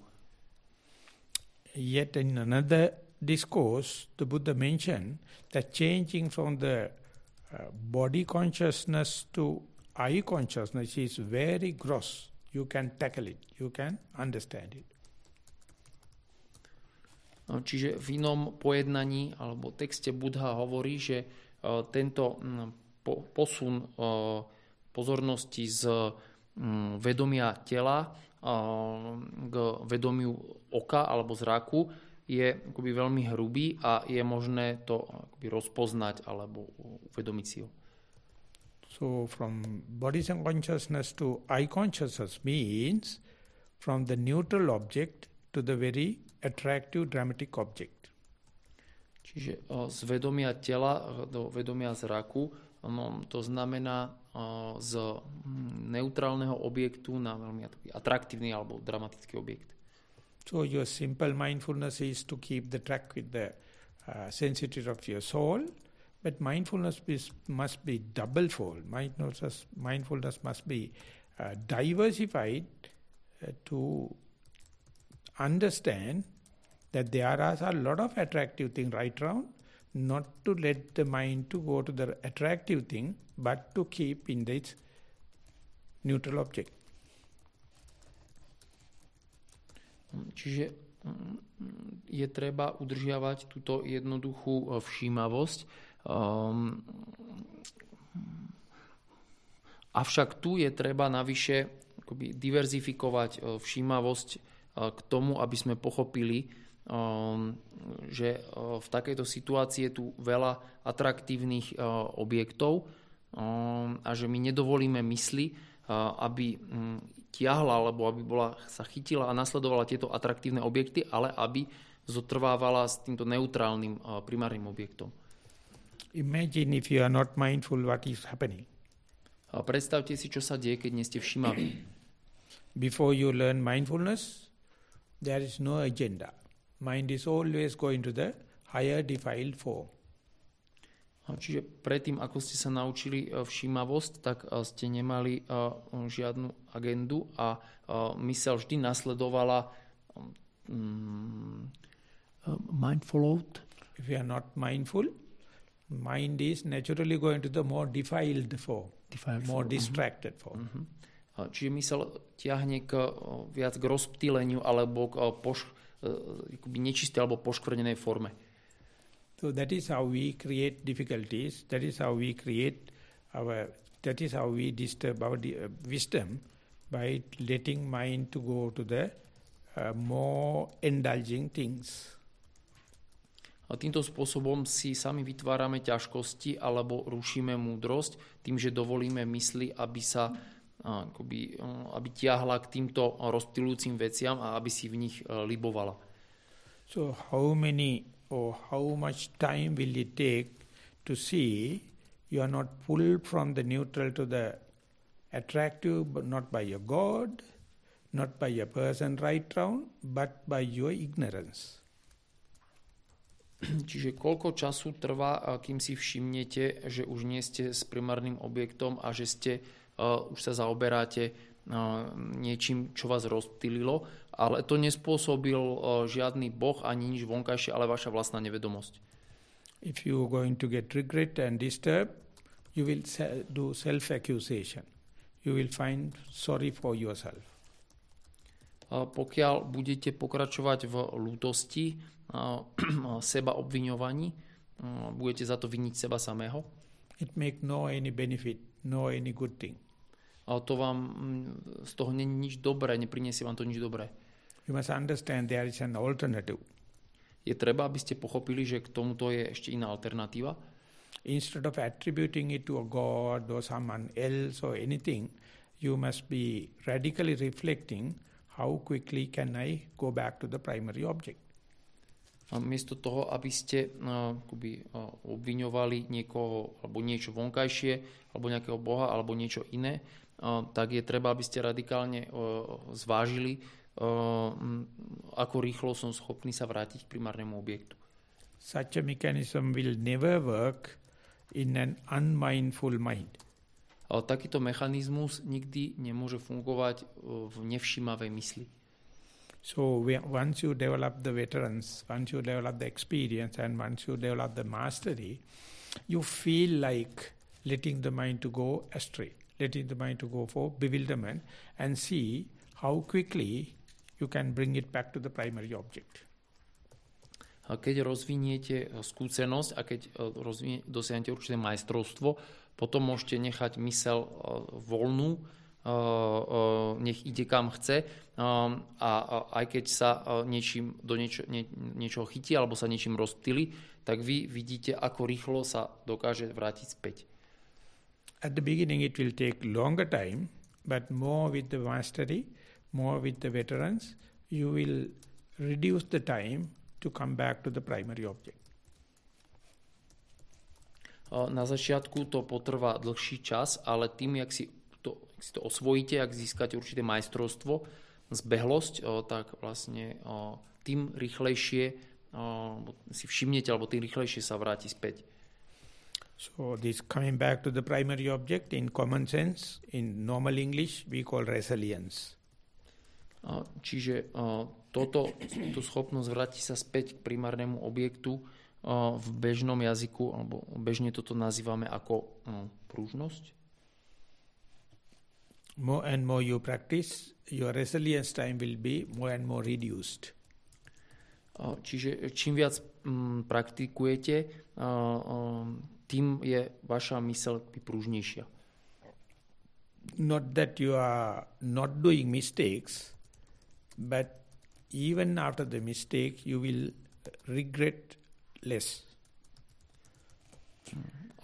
Yet in another discourse, the Buddha mentioned that changing from the Body consciousness to eye consciousness is very gross. You can tackle it. You can understand it. Čiže v inom pojednaní alebo texte Budha hovorí, že tento posun pozornosti z vedomia tela k vedomiu oka alebo zraku je akoby veľmi hrubý a je možné to akoby rozpoznať alebo uvedomiť si ho. So from body consciousness to eye consciousness means from the neutral object to the very attractive dramatic object. Čiže z vedomia tela do vedomia zraku, no, to znamená z hm, neutrálneho objektu na veľmi atraktívny alebo dramatický objekt. So your simple mindfulness is to keep the track with the uh, sensitivity of your soul, but mindfulness is, must be double fold. Mindfulness, mindfulness must be uh, diversified uh, to understand that there are a lot of attractive things right around, not to let the mind to go to the attractive thing, but to keep in this neutral object. Čiže mm, je treba udržiavať túto jednoduchú e, všímavosť. Um, avšak tu je treba navyše akoby diverzifikovať e, všímavosť e, k tomu, aby sme pochopili, um, že v takejto situácii je tu veľa atraktívnych objektov um, a že my nedovolíme mysli, aby mm, tiahla, alebo aby bola, sa chytila a nasledovala tieto atraktívne objekty, ale aby zotrvávala s týmto neutrálnym uh, primárnym objektom. Imagine if you are not mindful what is happening. A predstavte si, čo sa deje, keď nie ste všímaví. Before you learn mindfulness, there is no agenda. Mind is always going to the higher defiled form. Čiže predtým, ako ste sa naučili e, všímavosť, tak e, ste nemali e, žiadnu agendu a mysel vždy nasledovala um, mindful out. If you are not mindful, mind is naturally going to the more defiled form, defiled more form. Mhm. distracted form. Uh-huh. Čiže mysel ťahne k, viac k rozptýleniu alebo k poš, nečisté alebo poškvrnenej forme. So that is how we create difficulties, that is how we create our, that is how we disturb our uh, wisdom by letting mind to go to the uh, more indulging things. A týmto spôsobom si sami vytvárame ťažkosti alebo rušíme múdrosť tým, že dovolíme mysli, aby sa akoby, aby tiahla k týmto rozptýlujúcim veciam a aby si v nich uh, libovala. So how many or how much time will it take to see you are not pulled from the neutral to the attractive, but not by your God, not by a person right round, but by your ignorance. Čiže koľko času trvá, kým si všimnete, že už nie ste s primárnym objektom a že ste, uh, už sa zaoberáte uh, niečím, čo vás rozptýlilo ale to nespôsobil žiadny boh ani nič vonkajšie, ale vaša vlastná nevedomosť. If you are going to get regret and disturb, you will do self-accusation. You will find sorry for yourself. A pokiaľ budete pokračovať v lútosti, seba obviňovaní, budete za to viniť seba samého. It make no any benefit, no any good thing. A to vám z toho není nič dobré, nepriniesie vám to nič dobré. You must understand there is an alternative. Je treba, aby ste pochopili, že k tomuto je ešte iná alternatíva. Instead of attributing it to a god or someone else or anything, you must be radically reflecting how quickly can I go back to the primary object. A miesto toho, aby ste uh, akoby, uh, obviňovali niekoho alebo niečo vonkajšie, alebo nejakého boha, alebo niečo iné, tak je treba, aby ste radikálne zvážili, ako rýchlo som schopný sa vrátiť k primárnemu objektu. Such a mechanism will never work in an unmindful mind. Takýto mechanizmus nikdy nemôže fungovať v nevšímavej mysli. So once you develop the veterans, once you develop the experience and once you develop the mastery, you feel like letting the mind to go astray, letting the mind to go for bewilderment and see how quickly you can bring it back to the primary object. keď rozviniete skúsenosť a keď dosiahnete určité majstrovstvo, potom môžete nechať mysel voľnú, nech ide kam chce a aj keď sa niečím do niečo, nie, niečoho chytí alebo sa niečím rozptýli, tak vy vidíte, ako rýchlo sa dokáže vrátiť späť. At the beginning it will take longer time, but more with the mastery, more with the veterans, you will reduce the time to come back to the primary object. Na začiatku to potrvá dlhší čas, ale tým, jak si to, jak si to osvojíte, ak získate určité majstrovstvo, zbehlosť, tak vlastne tým rýchlejšie si všimnete, alebo tým rýchlejšie sa vráti späť. So this coming back to the primary object in common sense, in normal English, we call resilience. Čiže toto, tú schopnosť vrátiť sa späť k primárnemu objektu v bežnom jazyku, alebo bežne toto nazývame ako prúžnosť. More and more you practice, your resilience time will be more and more reduced. Čiže čím viac praktikujete, tým je vaša mysel pružnejšia. Not that you are not doing mistakes, but even after the mistake you will regret less.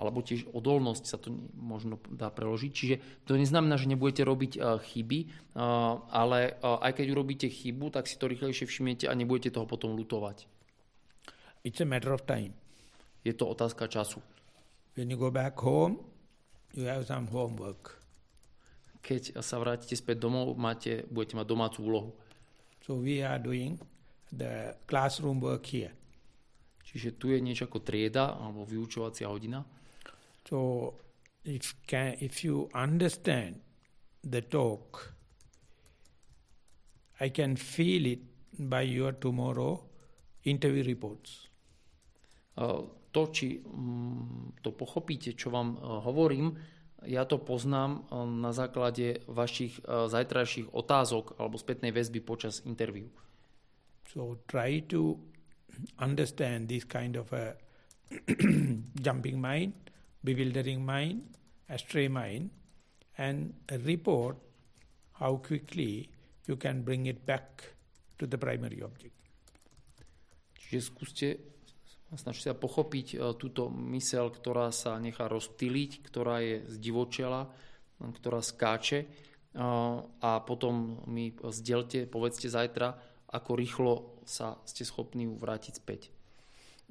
Alebo tiež odolnosť sa to možno dá preložiť. Čiže to neznamená, že nebudete robiť uh, chyby, uh, ale uh, aj keď urobíte chybu, tak si to rýchlejšie všimnete a nebudete toho potom lutovať. It's a matter of time. Je to otázka času. When you go back home, you have some homework. Keď sa vrátite späť domov, máte, budete mať domácu úlohu. So we are doing the classroom work here. Čiže tu je niečo ako trieda alebo vyučovacia hodina. So if, can, if you understand the talk, I can feel it by your tomorrow interview reports. Uh, to, či mm, to pochopíte, čo vám e, hovorím, ja to poznám e, na základe vašich e, zajtrajších otázok alebo spätnej väzby počas interviu. So try to understand this kind of a jumping mind, bewildering mind, astray mind, and report how quickly you can bring it back to the primary object. Čiže skúste snažte sa pochopiť uh, túto mysel, ktorá sa nechá rozptýliť, ktorá je zdivočela, ktorá skáče uh, a potom mi zdieľte, povedzte zajtra, ako rýchlo sa ste schopní vrátiť späť.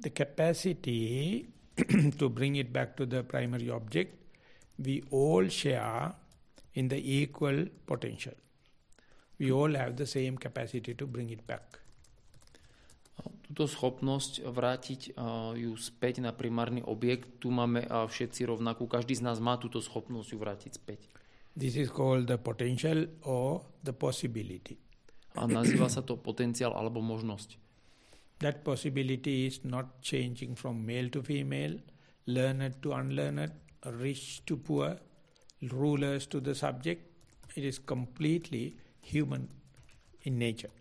The capacity to bring it back to the primary object, we all share in the equal potential. We all have the same capacity to bring it back túto schopnosť vrátiť ju späť na primárny objekt, tu máme všetci rovnakú, každý z nás má túto schopnosť ju vrátiť späť. This is called the potential or the possibility. A nazýva sa to potenciál alebo možnosť. That possibility is not changing from male to female, learned to unlearned, rich to poor, rulers to the subject. It is completely human in nature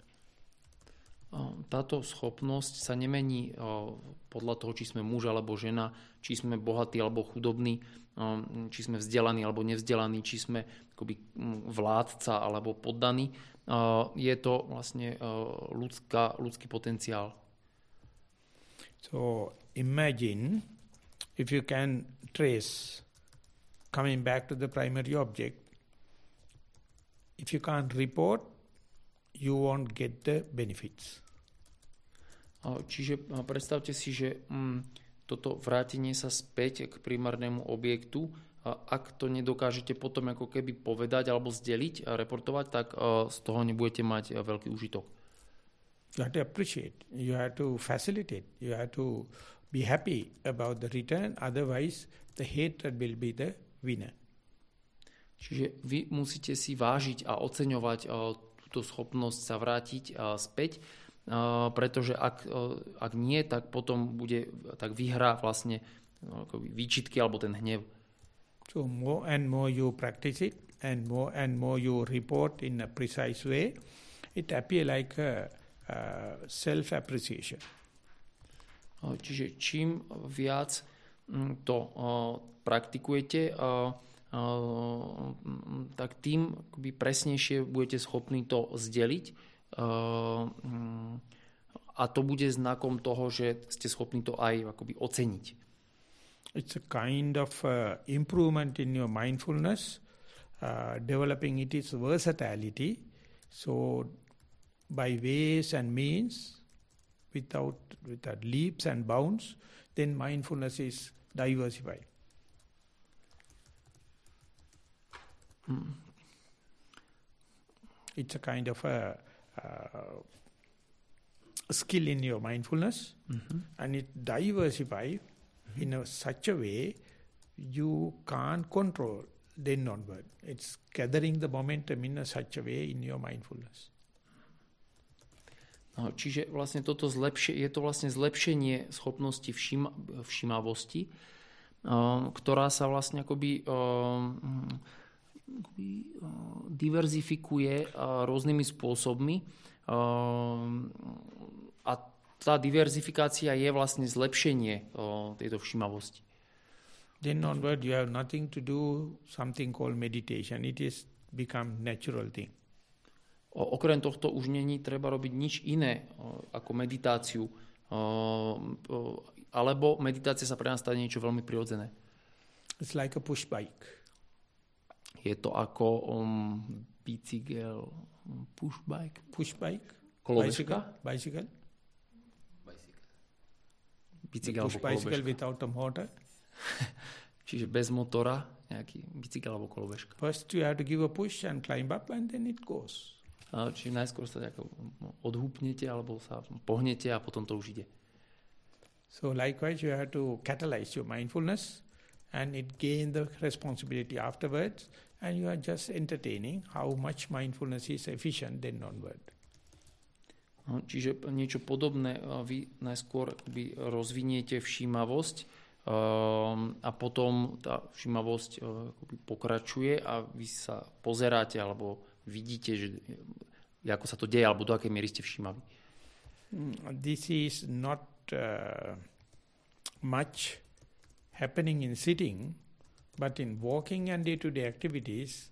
táto schopnosť sa nemení podľa toho, či sme muž alebo žena, či sme bohatí alebo chudobní, či sme vzdelaní alebo nevzdelaní, či sme akoby vládca alebo poddaní. Je to vlastne ľudská, ľudský potenciál. So imagine if you can trace coming back to the primary object, if you can't report, you won't get the benefits. Čiže predstavte si, že mm, toto vrátenie sa späť k primárnemu objektu, ak to nedokážete potom ako keby povedať alebo zdeliť a reportovať, tak z toho nebudete mať veľký užitok. You have to appreciate, you have to facilitate, you have to be happy about the return, otherwise the hatred will be the winner. Čiže vy musíte si vážiť a oceňovať túto schopnosť sa vrátiť späť, pretože ak, ak nie, tak potom bude, tak vyhrá vlastne výčitky alebo ten hnev. So more and more you practice it and more and more you report in a precise way, it appear like a, a self-appreciation. Čiže čím viac mm, to praktikujete, tak tým presnejšie budete schopní to zdeliť a to bude znakom toho, že ste schopní to aj akoby oceniť. It's a kind of uh, improvement in your mindfulness, uh, developing it its versatility. So by ways and means, without, without leaps and bounds, then mindfulness is diversified. Mm. It's a kind of a, uh, skill in your mindfulness mm -hmm. and it diversify mm -hmm. in a, such a way you can't control then onward. It's gathering the momentum in a such a way in your mindfulness. No, čiže vlastne toto zlepšie, je to vlastne zlepšenie schopnosti všima, všimavosti, uh, ktorá sa vlastne akoby, uh, diverzifikuje uh, rôznymi spôsobmi uh, a tá diverzifikácia je vlastne zlepšenie tejto všimavosti. Then onward you have nothing to do something called meditation. It is become natural thing. Okrem tohto už není treba robiť nič iné ako meditáciu, alebo meditácia sa pre nás stane niečo veľmi prirodzené. It's like a push bike. Je to ako um, bicykel, um, push bike. Push bike? Kolobežka? Bicycle? Bicycle. Bicycle push bicycle without a motor? Čiže bez motora, nejaký bicykel alebo kolobežka. First you have to give a push and climb up and then it goes. Čiže najskôr sa nejako odhúpnete alebo sa pohnete a potom to už ide. So likewise you have to catalyze your mindfulness and it gain the responsibility afterwards and you are just entertaining how much mindfulness is efficient then onward. No, čiže niečo podobné vy najskôr by rozviniete všímavosť um, a potom tá všímavosť uh, pokračuje a vy sa pozeráte alebo vidíte, že ako sa to deje, alebo do akej miery ste všímaví? Hmm, this is not uh, much happening in sitting, but in walking and day-to-day -day activities,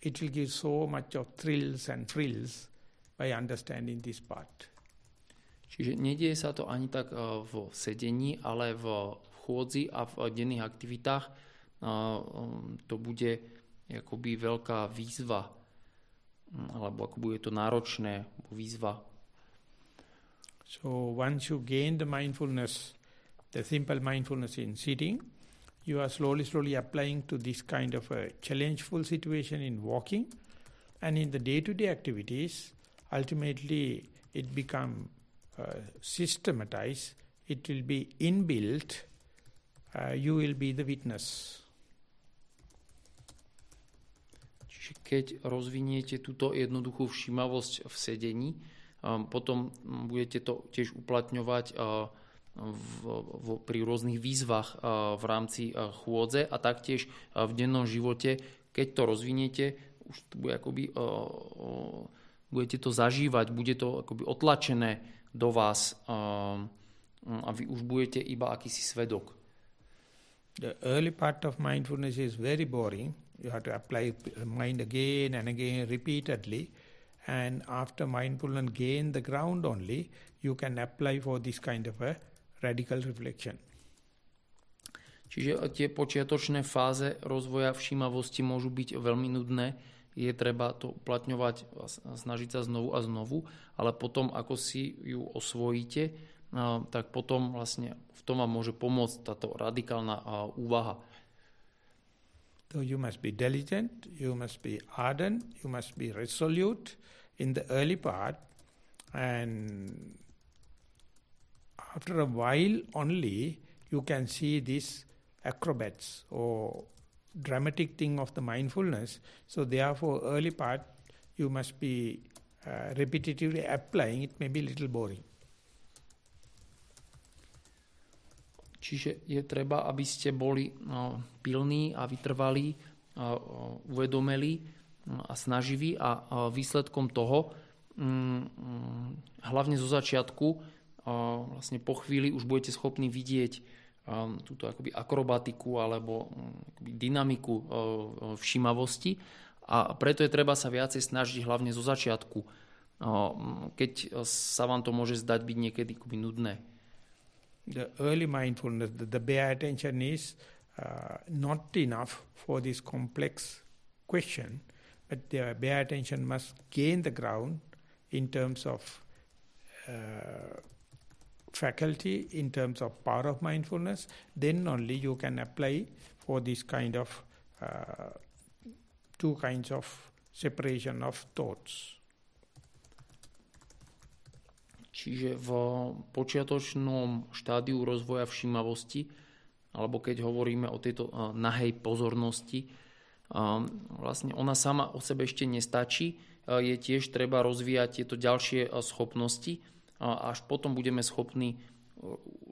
it will give so much of thrills and frills by understanding this part. Čiže nedieje sa to ani tak uh, v sedení, ale v chôdzi a v denných aktivitách uh, um, to bude akoby veľká výzva alebo ako bude to náročné, výzva. So once you gain the mindfulness, the simple mindfulness in sitting, you are slowly, slowly applying to this kind of a challengeful situation in walking, and in the day-to-day -day activities, ultimately it become uh, systematized, it will be inbuilt, uh, you will be the witness. Keď rozviniete túto jednoduchú všímavosť v sedení, potom budete to tiež uplatňovať v, v, pri rôznych výzvach v rámci chôdze a taktiež v dennom živote. Keď to rozviniete, už to bude akoby, budete to zažívať, bude to akoby otlačené do vás a vy už budete iba akýsi svedok. The early part of mindfulness is very boring. You have to apply mind again and again repeatedly. And after mindfulness gain the ground only, you can apply for this kind of a radical reflection. Čiže tie počiatočné fáze rozvoja všímavosti môžu byť veľmi nudné. Je treba to uplatňovať a snažiť sa znovu a znovu, ale potom, ako si ju osvojíte, tak potom vlastne v tom vám môže pomôcť táto radikálna úvaha. So you must be diligent, you must be ardent, you must be resolute in the early part and after a while only you can see these acrobats or dramatic thing of the mindfulness. So therefore early part you must be uh, repetitively applying, it may be little boring. Čiže je treba, aby ste boli no, pilní a vytrvalí, a, uvedomeli no, a snaživí a, a výsledkom toho, mm, mm, hlavne zo začiatku, vlastne po chvíli už budete schopní vidieť túto akoby akrobatiku alebo akoby dynamiku všímavosti a preto je treba sa viacej snažiť hlavne zo začiatku, keď sa vám to môže zdať byť niekedy akoby nudné. The early mindfulness, the bare attention is uh, not enough for this complex question, but the bare attention must gain the ground in terms of uh, faculty, in terms of power of mindfulness, then only you can apply for this kind of uh, two kinds of separation of thoughts. Čiže v počiatočnom štádiu rozvoja všímavosti, alebo keď hovoríme o tejto uh, nahej pozornosti, um, vlastne ona sama o sebe ešte nestačí, uh, je tiež treba rozvíjať tieto ďalšie uh, schopnosti a až potom budeme schopní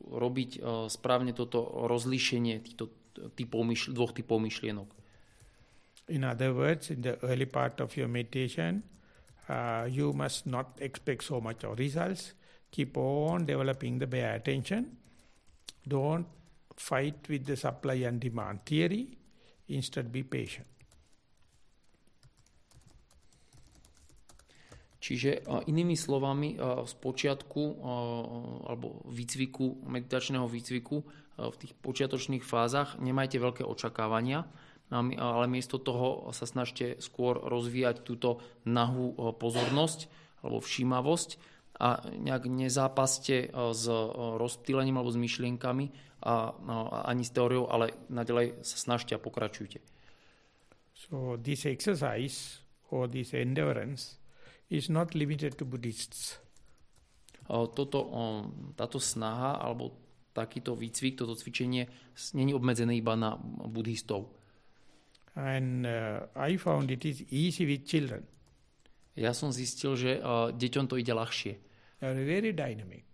robiť správne toto rozlíšenie týchto typov, dvoch typov myšlienok. In other words, in the early part of your meditation, uh, you must not expect so much of results. Keep on developing the bare attention. Don't fight with the supply and demand theory. Instead, be patient. Čiže inými slovami, z počiatku alebo výcviku, meditačného výcviku v tých počiatočných fázach nemajte veľké očakávania, ale miesto toho sa snažte skôr rozvíjať túto nahú pozornosť alebo všímavosť a nejak nezápaste s rozptýlením alebo s myšlienkami a, ani s teóriou, ale nadalej sa snažte a pokračujte. So this exercise or this endurance is not limited to Buddhists. Toto, táto snaha alebo takýto výcvik, toto cvičenie není obmedzené iba na buddhistov. And uh, I found it is easy with children. Ja som zistil, že uh, deťom to ide ľahšie. They are very dynamic.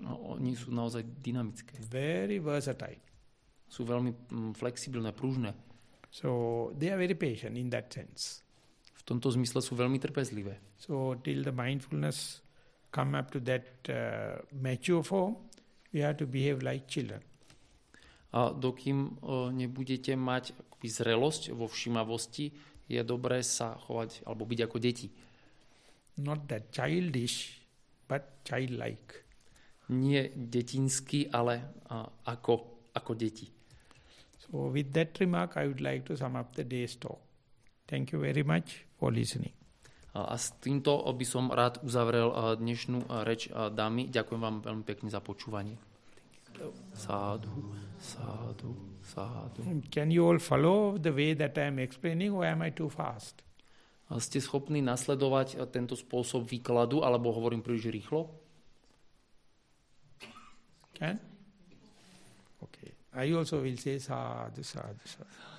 No, oni sú naozaj dynamické. Very versatile. Sú veľmi mm, flexibilné, pružné. So they are very patient in that sense. V tomto zmysle sú veľmi trpezlivé. So till the mindfulness come up to that uh, mature form, we have to behave like children. A dokým uh, nebudete mať akoby zrelosť vo všímavosti, je dobré sa chovať alebo byť ako deti. Not that childish, but childlike. Nie detinsky, ale uh, ako, ako deti. So with that remark, I would like to sum up the day's talk. Thank you very much for listening. A s týmto by som rád uzavrel dnešnú reč dámy. Ďakujem vám veľmi pekne za počúvanie. Sadhu, sadhu, sadhu. Can you all follow the way that I am explaining or am I too fast? A ste schopní nasledovať tento spôsob výkladu, alebo hovorím príliš rýchlo? Can? Okay. I also will say sadhu, sadhu, sadhu.